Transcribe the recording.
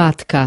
wpadka